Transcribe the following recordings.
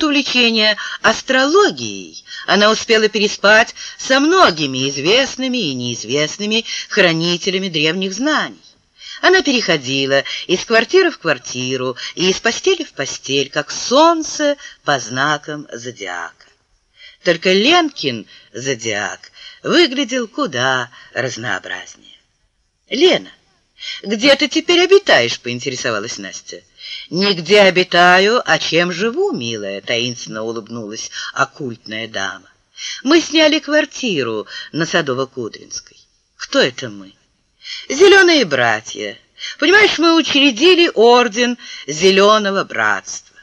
период увлечения астрологией она успела переспать со многими известными и неизвестными хранителями древних знаний. Она переходила из квартиры в квартиру и из постели в постель, как солнце по знакам зодиака. Только Ленкин зодиак выглядел куда разнообразнее. «Лена, где ты теперь обитаешь?» — поинтересовалась Настя. «Нигде обитаю, а чем живу, милая?» — таинственно улыбнулась оккультная дама. «Мы сняли квартиру на Садово-Кудринской». «Кто это мы?» «Зеленые братья. Понимаешь, мы учредили орден Зеленого Братства.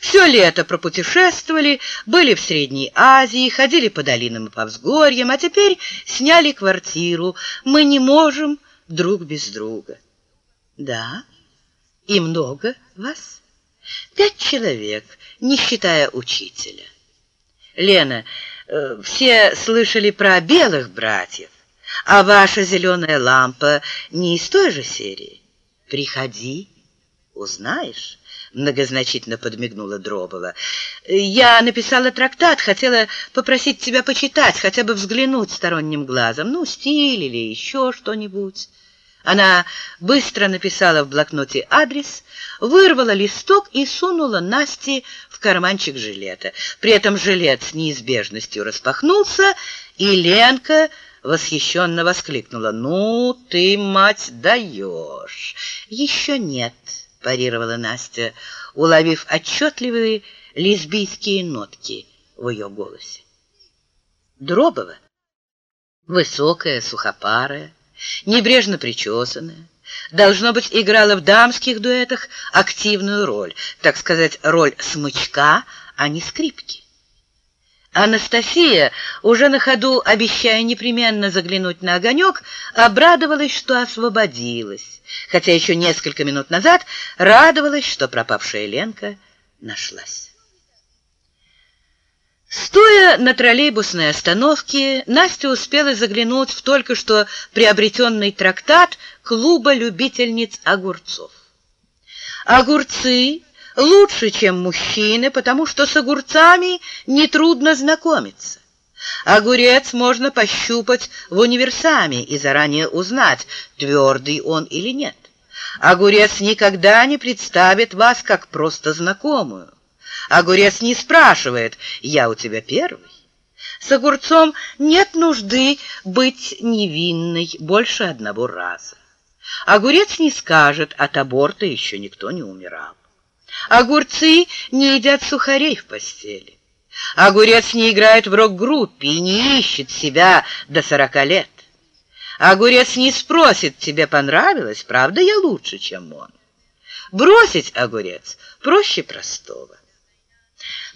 Все лето пропутешествовали, были в Средней Азии, ходили по долинам и по взгорьям, а теперь сняли квартиру. Мы не можем друг без друга». «Да? И много вас?» «Пять человек, не считая учителя». «Лена, э, все слышали про белых братьев. А ваша зеленая лампа не из той же серии? Приходи, узнаешь. Многозначительно подмигнула Дробова. «Я написала трактат, хотела попросить тебя почитать, хотя бы взглянуть сторонним глазом. Ну, стиль или еще что-нибудь». Она быстро написала в блокноте адрес, вырвала листок и сунула Насте в карманчик жилета. При этом жилет с неизбежностью распахнулся, и Ленка восхищенно воскликнула. «Ну, ты, мать, даешь!» «Еще нет», — парировала Настя, уловив отчетливые лесбийские нотки в ее голосе. Дробова, высокая, сухопарая, небрежно причесанная, должно быть, играла в дамских дуэтах активную роль, так сказать, роль смычка, а не скрипки. Анастасия, уже на ходу обещая непременно заглянуть на огонек, обрадовалась, что освободилась, хотя еще несколько минут назад радовалась, что пропавшая Ленка нашлась. Стоя на троллейбусной остановке, Настя успела заглянуть в только что приобретенный трактат клуба любительниц огурцов. Огурцы лучше, чем мужчины, потому что с огурцами нетрудно знакомиться. Огурец можно пощупать в универсаме и заранее узнать, твердый он или нет. Огурец никогда не представит вас как просто знакомую. Огурец не спрашивает «я у тебя первый». С огурцом нет нужды быть невинной больше одного раза. Огурец не скажет, от аборта еще никто не умирал. Огурцы не едят сухарей в постели. Огурец не играет в рок-группе и не ищет себя до сорока лет. Огурец не спросит, тебе понравилось, правда я лучше, чем он. Бросить огурец проще простого.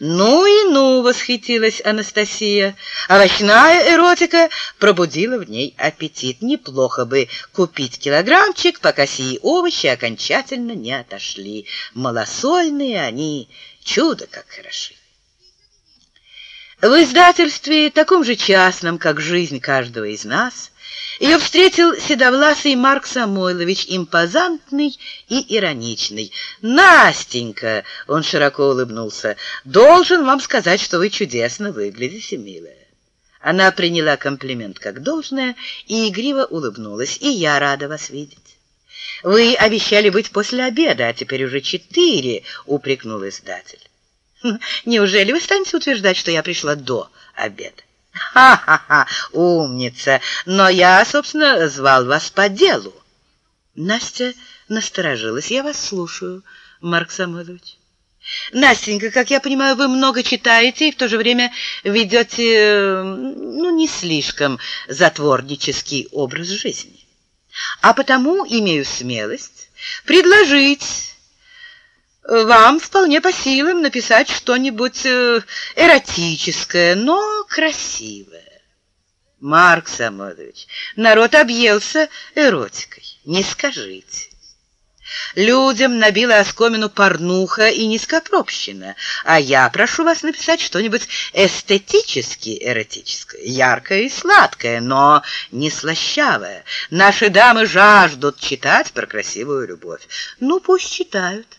«Ну и ну!» — восхитилась Анастасия. Овощная эротика пробудила в ней аппетит. Неплохо бы купить килограммчик, пока сии овощи окончательно не отошли. Малосольные они, чудо как хороши. В издательстве, таком же частном, как жизнь каждого из нас, ее встретил седовласый Марк Самойлович, импозантный и ироничный. «Настенька!» — он широко улыбнулся. «Должен вам сказать, что вы чудесно выглядите, милая». Она приняла комплимент как должное и игриво улыбнулась. «И я рада вас видеть». «Вы обещали быть после обеда, а теперь уже четыре», — упрекнул издатель. «Хм, «Неужели вы станете утверждать, что я пришла до обеда?» «Ха-ха-ха, умница! Но я, собственно, звал вас по делу». Настя насторожилась. «Я вас слушаю, Марк Самойлович». «Настенька, как я понимаю, вы много читаете и в то же время ведете, ну, не слишком затворнический образ жизни. А потому имею смелость предложить вам вполне по силам написать что-нибудь э, эротическое, но красивое. Марк Самойлович, народ объелся эротикой, не скажите. Людям набила оскомину порнуха и низкопробщина, а я прошу вас написать что-нибудь эстетически эротическое, яркое и сладкое, но не слащавое. Наши дамы жаждут читать про красивую любовь. Ну, пусть читают.